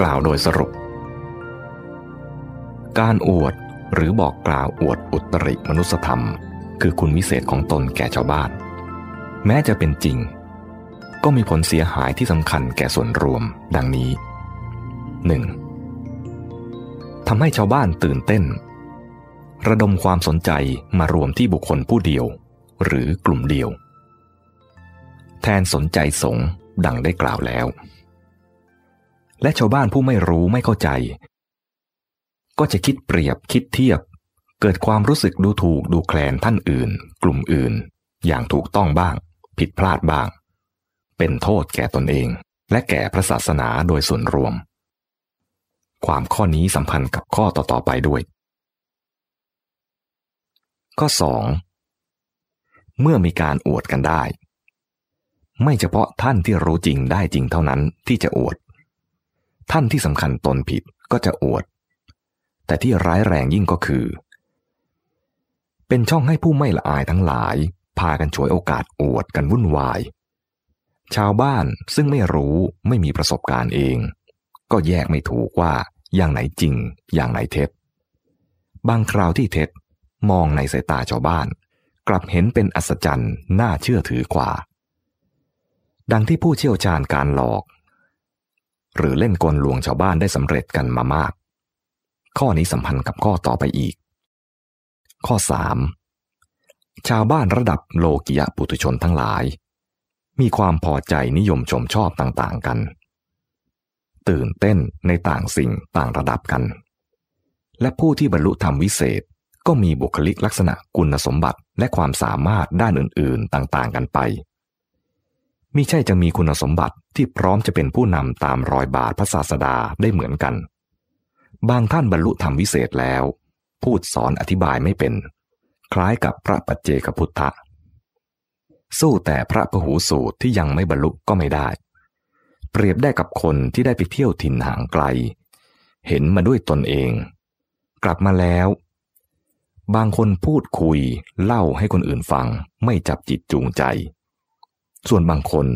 กล่าวโดยสรุป การอวดหรือบอกกล่าวอวดอุตริมนุสธรรม คือคุณวิเศษของตนแก่ชาวบ้าน แม้จะเป็นจริง ก็มีผลเสียหายที่สำคัญแก่ส่วนรวมดังนี้ 1. ทำให้ชาวบ้านตื่นเต้น ระดมความสนใจมารวมที่บุคคลผู้เดียว หรือกลุ่มเดียว แทนสนใจสงดังได้กล่าวแล้ว และชาวบ้านผู้ไม่รู้ไม่เข้าใจ ก็จะคิดเปรียบคิดเทียบ เกิดความรู้สึกดูถูกดูแคลนท่านอื่น กลุ่มอื่น อย่างถูกต้องบ้าง ผิดพลาดบ้าง เป็นโทษแก่ตนเอง และแก่พระศาสนาโดยส่วนรวม ความข้อนี้สัมพันธ์กับข้อต่อๆไปด้วย ข้อ 2. เมื่อมีการอวดกันได้ ไม่เฉพาะท่านที่รู้จริงได้จริงเท่านั้นที่จะอวด ท่านที่สำคัญตนผิดก็จะอวด แต่ที่ร้ายแรงยิ่งก็คือ เป็นช่องให้ผู้ไม่ละอายทั้งหลาย พากันฉวยโอกาสอวดกันวุ่นวาย ชาวบ้านซึ่งไม่รู้ไม่มีประสบการณ์เอง ก็แยกไม่ถูกว่าอย่างไหนจริง อย่างไหนเท็จ บางคราวที่เท็จมองในสายตาชาวบ้าน กลับเห็นเป็นอัศจรรย์น่าเชื่อถือกว่า ดังที่ผู้เชี่ยวชาญการหลอก หรือเล่นกลลวงชาวบ้านได้สำเร็จกันมามาก ข้อนี้สัมพันธ์กับข้อต่อไปอีก ข้อ 3. ชาวบ้านระดับโลกิยะปุถุชนทั้งหลาย มีความพอใจนิยมชมชอบต่างๆกัน ตื่นเต้นในต่างสิ่งต่างระดับกัน และผู้ที่บรรลุธรรมวิเศษก็มีบุคลิกลักษณะคุณสมบัติและความสามารถด้านอื่น ๆ ต่างๆ กันไป มิใช่จะมีคุณสมบัติที่พร้อมจะเป็นผู้นำตามรอยบาทพระศาสดาได้เหมือนกัน บางท่านบรรลุธรรมวิเศษแล้ว พูดสอนอธิบายไม่เป็น คล้ายกับพระปัจเจกพุทธะ สู้แต่พระพหูสูตรที่ยังไม่บรรลุก็ไม่ได้ เปรียบได้กับคนที่ได้ไปเที่ยวถิ่นห่างไกล เห็นมาด้วยตนเอง กลับมาแล้ว บางคนพูดคุยเล่าให้คนอื่นฟังไม่จับจิตจูงใจ ส่วนบางคน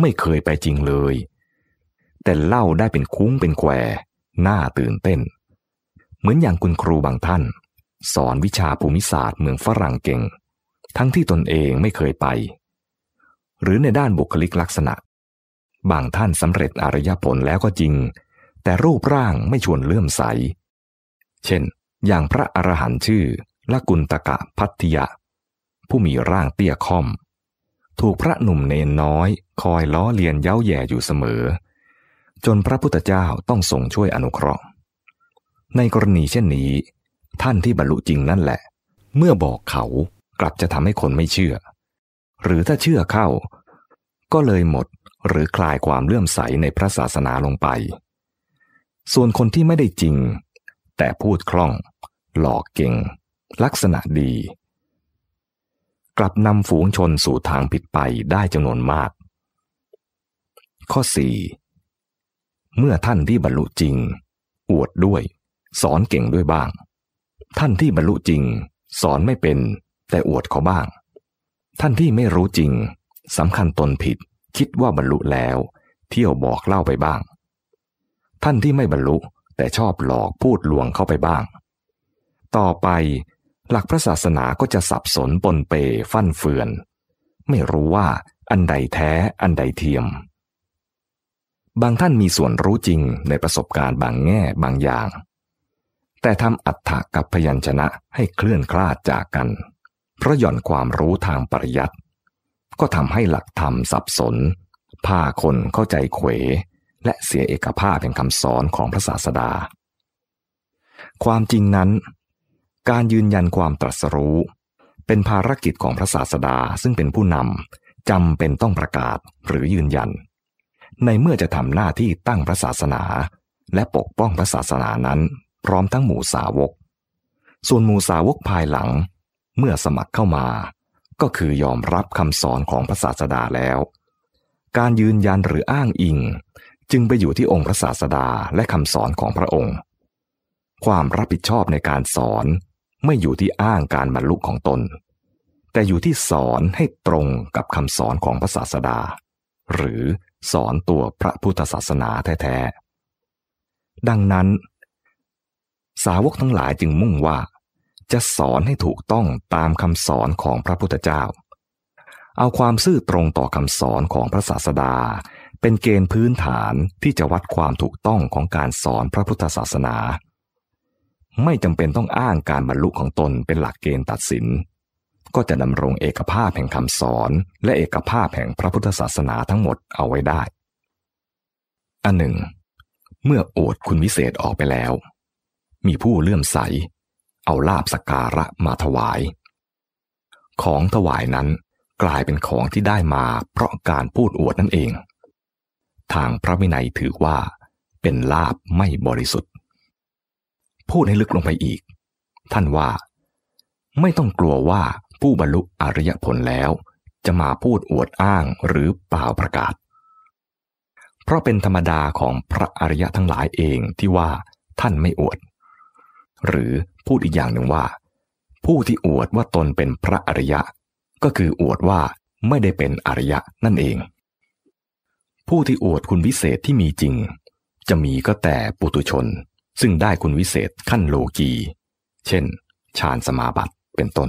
ไม่เคยไปจริงเลย แต่เล่าได้เป็นคุ้งเป็นแควน่าตื่นเต้น เหมือนอย่างคุณครูบางท่าน สอนวิชาภูมิศาสตร์เมืองฝรั่งเก่ง ทั้งที่ตนเองไม่เคยไป หรือในด้านบุคลิกลักษณะ บางท่านสำเร็จอริยผลแล้วก็จริง แต่รูปร่างไม่ชวนเลื่อมใส เช่น อย่างพระอรหันต์ชื่อละกุลตกะพัทยะ ผู้มีร่างเตี้ยค่อม ถูกพระหนุ่มเนนน้อย คอยล้อเลียนเย้าแย่อยู่เสมอ จนพระพุทธเจ้าต้องทรงช่วยอนุเคราะห์ ในกรณีเช่นนี้ ท่านที่บรรลุจริงนั่นแหละ เมื่อบอกเขากลับจะทำให้คนไม่เชื่อ หรือถ้าเชื่อเข้า ก็เลยหมดหรือคลายความเลื่อมใสในพระศาสนาลงไป ส่วนคนที่ไม่ได้จริง แต่พูดคล่อง หลอกเก่ง ลักษณะดี กลับนำฝูงชนสู่ทางผิดไปได้จำนวนมาก ข้อ 4. เมื่อท่านที่บรรลุจริง อวดด้วย สอนเก่งด้วยบ้าง ท่านที่บรรลุจริง สอนไม่เป็น แต่อวดเขาบ้าง ท่านที่ไม่รู้จริงสำคัญตนผิด คิดว่าบรรลุแล้ว เที่ยวบอกเล่าไปบ้าง ท่านที่ไม่บรรลุแต่ชอบหลอกพูดลวงเข้าไปบ้าง ต่อไป หลักพระศาสนาก็จะสับสนปนเปฟั่นเฟือน ไม่รู้ว่าอันใดแท้อันใดเทียม บางท่านมีส่วนรู้จริงในประสบการณ์บางแง่บางอย่าง แต่ทำอัฏฐะกับพยัญชนะให้เคลื่อนคลาดจากกัน เพราะหย่อนความรู้ทางปริยัติก็ทำให้หลักธรรมสับสนพาคนเข้าใจเขว และเสียเอกภาพแห่งคำสอนของพระศาสดา ความจริงนั้น การยืนยันความตรัสรู้ เป็นภารกิจของพระศาสดาซึ่งเป็นผู้นำจำเป็นต้องประกาศหรือยืนยัน ในเมื่อจะทำหน้าที่ตั้งพระศาสนา และปกป้องพระศาสนานั้น พร้อมทั้งหมู่สาวก ส่วนหมู่สาวกภายหลัง เมื่อสมัครเข้ามา ก็คือยอมรับคำสอนของพระศาสดาแล้ว การยืนยันหรืออ้างอิง จึงไปอยู่ที่องค์พระศาสดาและคำสอนของพระองค์ความรับผิดชอบในการสอน ไม่อยู่ที่อ้างการบรรลุของตน แต่อยู่ที่สอนให้ตรงกับคำสอนของพระศาสดา หรือสอนตัวพระพุทธศาสนาแท้ดังนั้น สาวกทั้งหลายจึงมุ่งว่า จะสอนให้ถูกต้องตามคำสอนของพระพุทธเจ้า เอาความซื่อตรงต่อคำสอนของพระศาสดา เป็นเกณฑ์พื้นฐานที่จะวัดความถูกต้องของการสอนพระพุทธศาสนา ไม่จำเป็นต้องอ้างการบรรลุของตนเป็นหลักเกณฑ์ตัดสิน ก็จะดำรงเอกภาพแห่งคำสอน และเอกภาพแห่งพระพุทธศาสนาทั้งหมดเอาไว้ได้ อันหนึ่ง เมื่อโอดคุณวิเศษออกไปแล้ว มีผู้เลื่อมใส เอาลาบสการะมาถวาย ของถวายนั้นกลายเป็นของที่ได้มาเพราะการพูดอวดนั่นเอง ทางพระวินัยถือว่าเป็นลาบไม่บริสุทธิ์ พูดให้ลึกลงไปอีก ท่านว่า ไม่ต้องกลัวว่าผู้บรรลุอริยผลแล้ว จะมาพูดอวดอ้างหรือเปล่าประกาศ เพราะเป็นธรรมดาของพระอริยะทั้งหลายเองที่ว่าท่านไม่อวด หรือพูดอีกอย่างหนึ่งว่า ผู้ที่อวดว่าตนเป็นพระอริยะ ก็คืออวดว่าไม่ได้เป็นอริยะนั่นเอง ผู้ที่อวดคุณวิเศษที่มีจริง จะมีก็แต่ปุตุชน ซึ่งได้คุณวิเศษขั้นโลกี เช่น ฌานสมาบัติเป็นต้น